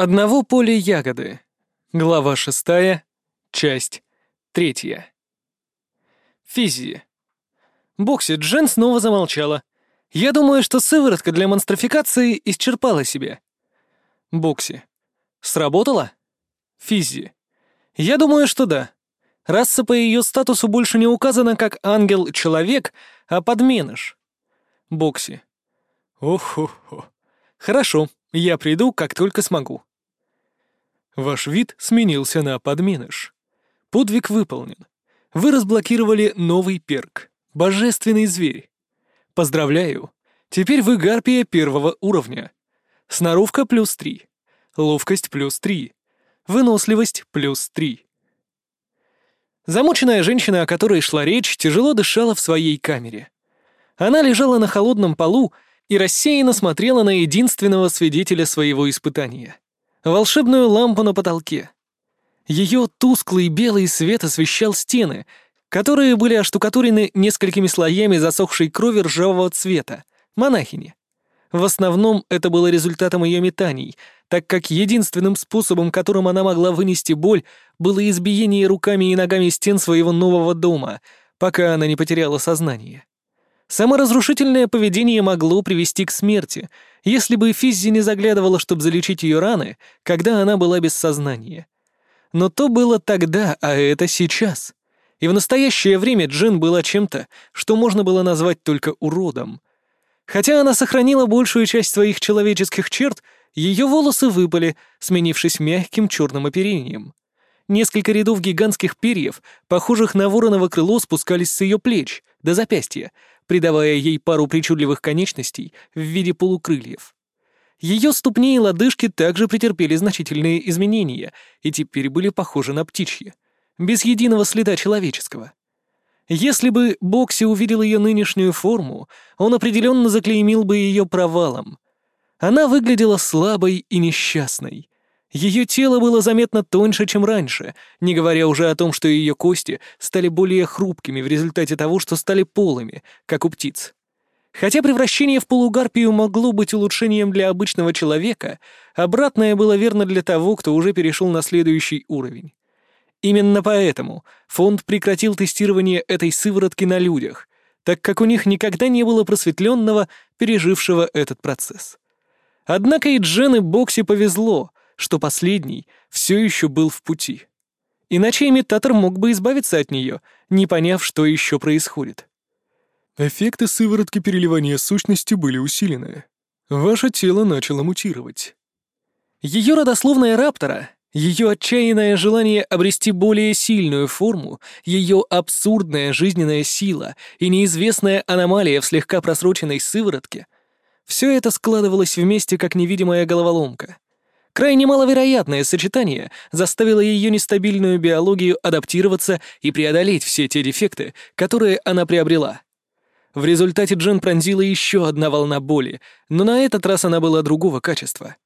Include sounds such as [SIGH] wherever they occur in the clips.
Одного поля ягоды. Глава шестая, часть третья. Физия. Бокси Джен снова замолчала. Я думаю, что сыворотка для монстрофикации исчерпала себя. Бокси. Сработала? Физи. Я думаю, что да. Раса по ее статусу больше не указана как ангел-человек, а подменыш. Бокси. Ох-хо-хо. Хорошо, я приду, как только смогу. Ваш вид сменился на подменыш. Подвиг выполнен. Вы разблокировали новый перк — божественный зверь. Поздравляю. Теперь вы гарпия первого уровня. Сноровка плюс три. Ловкость плюс три. Выносливость плюс три. Замученная женщина, о которой шла речь, тяжело дышала в своей камере. Она лежала на холодном полу и рассеянно смотрела на единственного свидетеля своего испытания — волшебную лампу на потолке. Ее тусклый белый свет освещал стены, которые были оштукатурены несколькими слоями засохшей крови ржавого цвета, монахини. В основном это было результатом ее метаний, так как единственным способом, которым она могла вынести боль, было избиение руками и ногами стен своего нового дома, пока она не потеряла сознание. Саморазрушительное поведение могло привести к смерти, если бы Физзи не заглядывала, чтобы залечить ее раны, когда она была без сознания. Но то было тогда, а это сейчас. И в настоящее время Джин была чем-то, что можно было назвать только уродом. Хотя она сохранила большую часть своих человеческих черт, ее волосы выпали, сменившись мягким черным оперением. Несколько рядов гигантских перьев, похожих на вороново крыло, спускались с ее плеч до запястья, придавая ей пару причудливых конечностей в виде полукрыльев. Ее ступни и лодыжки также претерпели значительные изменения и теперь были похожи на птичьи, без единого следа человеческого. Если бы Бокси увидел ее нынешнюю форму, он определенно заклеймил бы ее провалом. Она выглядела слабой и несчастной, ее тело было заметно тоньше, чем раньше, не говоря уже о том, что ее кости стали более хрупкими в результате того, что стали полыми, как у птиц. Хотя превращение в полугарпию могло быть улучшением для обычного человека, обратное было верно для того, кто уже перешел на следующий уровень. Именно поэтому фонд прекратил тестирование этой сыворотки на людях, так как у них никогда не было просветленного, пережившего этот процесс. Однако и Джен и Бокси повезло — что последний все еще был в пути. Иначе имитатор мог бы избавиться от нее, не поняв, что еще происходит. Эффекты сыворотки переливания сущности были усилены. Ваше тело начало мутировать. Ее родословная раптора, ее отчаянное желание обрести более сильную форму, ее абсурдная жизненная сила и неизвестная аномалия в слегка просроченной сыворотке — все это складывалось вместе как невидимая головоломка. Крайне маловероятное сочетание заставило ее нестабильную биологию адаптироваться и преодолеть все те дефекты, которые она приобрела. В результате Джен пронзила еще одна волна боли, но на этот раз она была другого качества.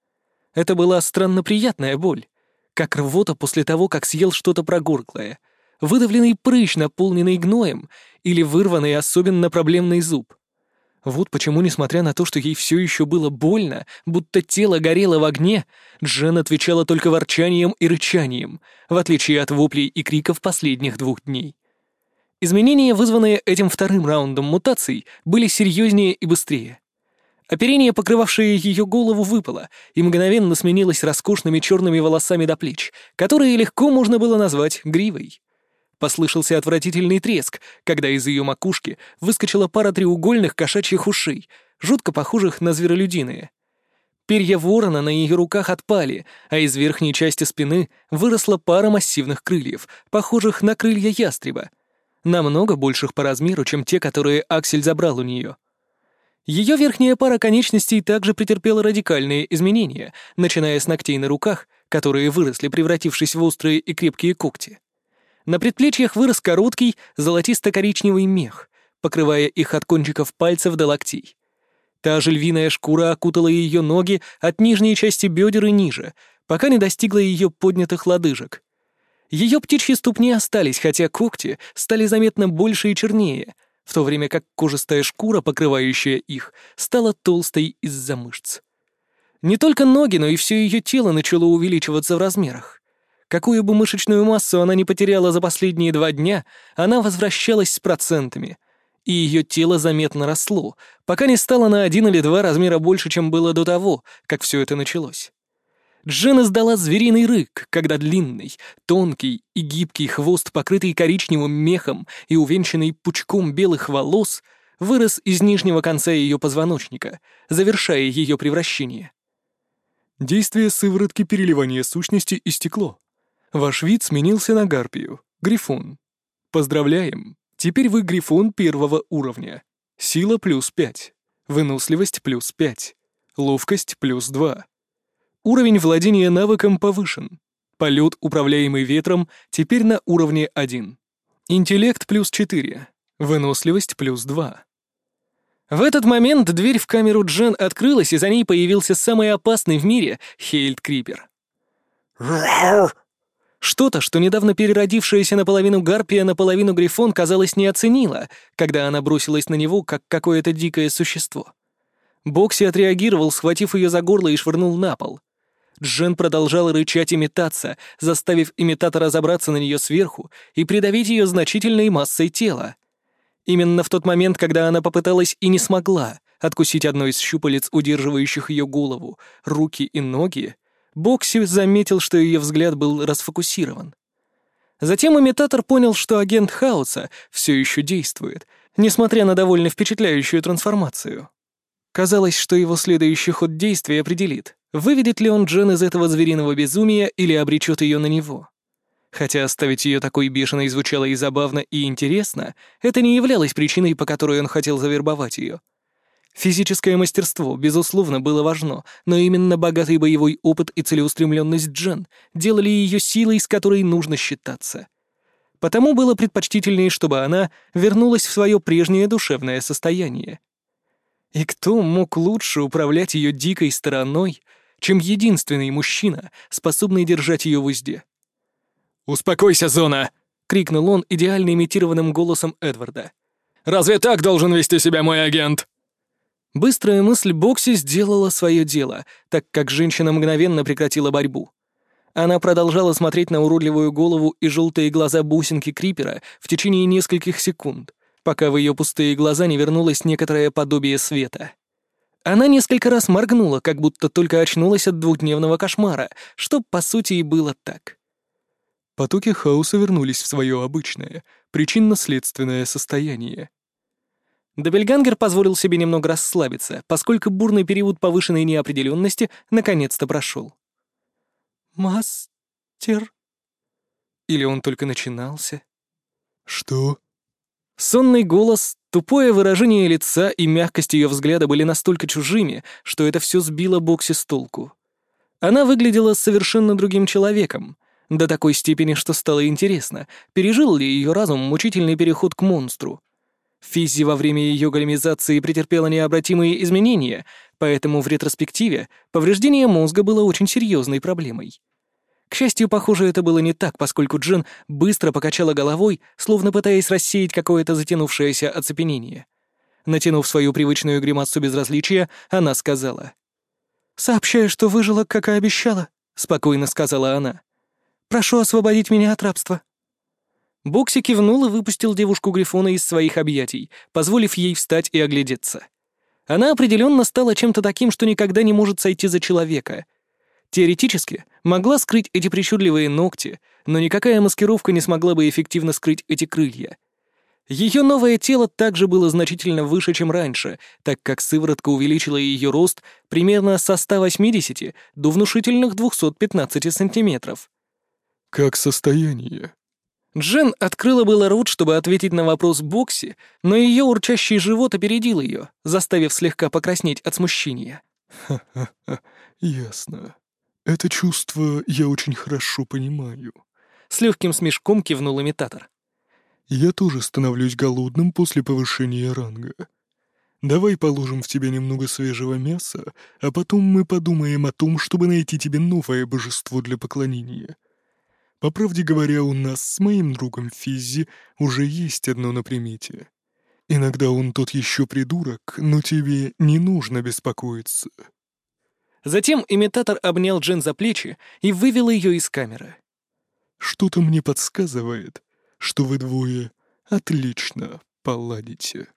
Это была странно приятная боль, как рвота после того, как съел что-то прогорклое, выдавленный прыщ, наполненный гноем, или вырванный особенно проблемный зуб. Вот почему, несмотря на то, что ей все еще было больно, будто тело горело в огне, Джен отвечала только ворчанием и рычанием, в отличие от воплей и криков последних двух дней. Изменения, вызванные этим вторым раундом мутаций, были серьезнее и быстрее. Оперение, покрывавшее ее голову, выпало и мгновенно сменилось роскошными черными волосами до плеч, которые легко можно было назвать гривой. Послышался отвратительный треск, когда из ее макушки выскочила пара треугольных кошачьих ушей, жутко похожих на зверолюдиные. Перья ворона на ее руках отпали, а из верхней части спины выросла пара массивных крыльев, похожих на крылья ястреба, намного больших по размеру, чем те, которые Аксель забрал у нее. Ее верхняя пара конечностей также претерпела радикальные изменения, начиная с ногтей на руках, которые выросли, превратившись в острые и крепкие когти. На предплечьях вырос короткий золотисто-коричневый мех, покрывая их от кончиков пальцев до локтей. Та же львиная шкура окутала ее ноги от нижней части бедер и ниже, пока не достигла ее поднятых лодыжек. Ее птичьи ступни остались, хотя когти стали заметно больше и чернее, в то время как кожистая шкура, покрывающая их, стала толстой из-за мышц. Не только ноги, но и все ее тело начало увеличиваться в размерах. Какую бы мышечную массу она не потеряла за последние два дня, она возвращалась с процентами. И ее тело заметно росло, пока не стало на один или два размера больше, чем было до того, как все это началось. Джен издала звериный рык, когда длинный, тонкий и гибкий хвост, покрытый коричневым мехом и увенчанный пучком белых волос, вырос из нижнего конца ее позвоночника, завершая ее превращение. Действие сыворотки переливания сущности истекло. Ваш вид сменился на гарпию, грифон. Поздравляем! Теперь вы грифон первого уровня. Сила плюс 5. Выносливость плюс 5. Ловкость плюс 2. Уровень владения навыком повышен. Полет, управляемый ветром, теперь на уровне 1. Интеллект плюс 4. Выносливость плюс 2. В этот момент дверь в камеру Джен открылась, и за ней появился самый опасный в мире Хейльд Крипер. Что-то, что недавно переродившаяся наполовину гарпия, наполовину грифон, казалось, не оценила, когда она бросилась на него, как какое-то дикое существо. Бокси отреагировал, схватив ее за горло и швырнул на пол. Джен продолжала рычать и метаться, заставив имитатора забраться на нее сверху и придавить ее значительной массой тела. Именно в тот момент, когда она попыталась и не смогла откусить одно из щупалец, удерживающих ее голову, руки и ноги, Бокси заметил, что ее взгляд был расфокусирован. Затем имитатор понял, что агент Хаоса все еще действует, несмотря на довольно впечатляющую трансформацию. Казалось, что его следующий ход действия определит, выведет ли он Джен из этого звериного безумия или обречет ее на него. Хотя оставить ее такой бешеной звучало и забавно, и интересно, это не являлось причиной, по которой он хотел завербовать ее — Физическое мастерство, безусловно, было важно, но именно богатый боевой опыт и целеустремленность Джен делали ее силой, с которой нужно считаться. Потому было предпочтительнее, чтобы она вернулась в свое прежнее душевное состояние. И кто мог лучше управлять ее дикой стороной, чем единственный мужчина, способный держать ее в узде? «Успокойся, Зона!» — крикнул он идеально имитированным голосом Эдварда. «Разве так должен вести себя мой агент?» Быстрая мысль Бокси сделала свое дело, так как женщина мгновенно прекратила борьбу. Она продолжала смотреть на уродливую голову и желтые глаза бусинки Крипера в течение нескольких секунд, пока в ее пустые глаза не вернулось некоторое подобие света. Она несколько раз моргнула, как будто только очнулась от двухдневного кошмара, что, по сути, и было так. Потоки хаоса вернулись в свое обычное, причинно-следственное состояние. Добельгангер позволил себе немного расслабиться, поскольку бурный период повышенной неопределенности наконец-то прошел. «Мастер?» Или он только начинался? «Что?» Сонный голос, тупое выражение лица и мягкость ее взгляда были настолько чужими, что это все сбило Бокси с толку. Она выглядела совершенно другим человеком, до такой степени, что стало интересно, пережил ли ее разум мучительный переход к монстру. Физзи во время ее големизации претерпела необратимые изменения, поэтому в ретроспективе повреждение мозга было очень серьезной проблемой. К счастью, похоже, это было не так, поскольку Джин быстро покачала головой, словно пытаясь рассеять какое-то затянувшееся оцепенение. Натянув свою привычную гримасу безразличия, она сказала. «Сообщаю, что выжила, как и обещала», — спокойно сказала она. «Прошу освободить меня от рабства». Бокси кивнул и выпустил девушку Грифона из своих объятий, позволив ей встать и оглядеться. Она определенно стала чем-то таким, что никогда не может сойти за человека. Теоретически, могла скрыть эти причудливые ногти, но никакая маскировка не смогла бы эффективно скрыть эти крылья. Ее новое тело также было значительно выше, чем раньше, так как сыворотка увеличила ее рост примерно со 180 до внушительных 215 сантиметров. «Как состояние?» Джен открыла было рот, чтобы ответить на вопрос Бокси, но ее урчащий живот опередил ее, заставив слегка покраснеть от смущения. «Ха-ха-ха, [LAUGHS] ясно. Это чувство я очень хорошо понимаю». С легким смешком кивнул имитатор. «Я тоже становлюсь голодным после повышения ранга. Давай положим в тебя немного свежего мяса, а потом мы подумаем о том, чтобы найти тебе новое божество для поклонения». По правде говоря, у нас с моим другом Физзи уже есть одно на примете. Иногда он тот еще придурок, но тебе не нужно беспокоиться». Затем имитатор обнял Джен за плечи и вывел ее из камеры. «Что-то мне подсказывает, что вы двое отлично поладите».